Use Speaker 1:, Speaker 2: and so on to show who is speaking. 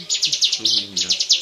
Speaker 1: Bilmiyorum ya.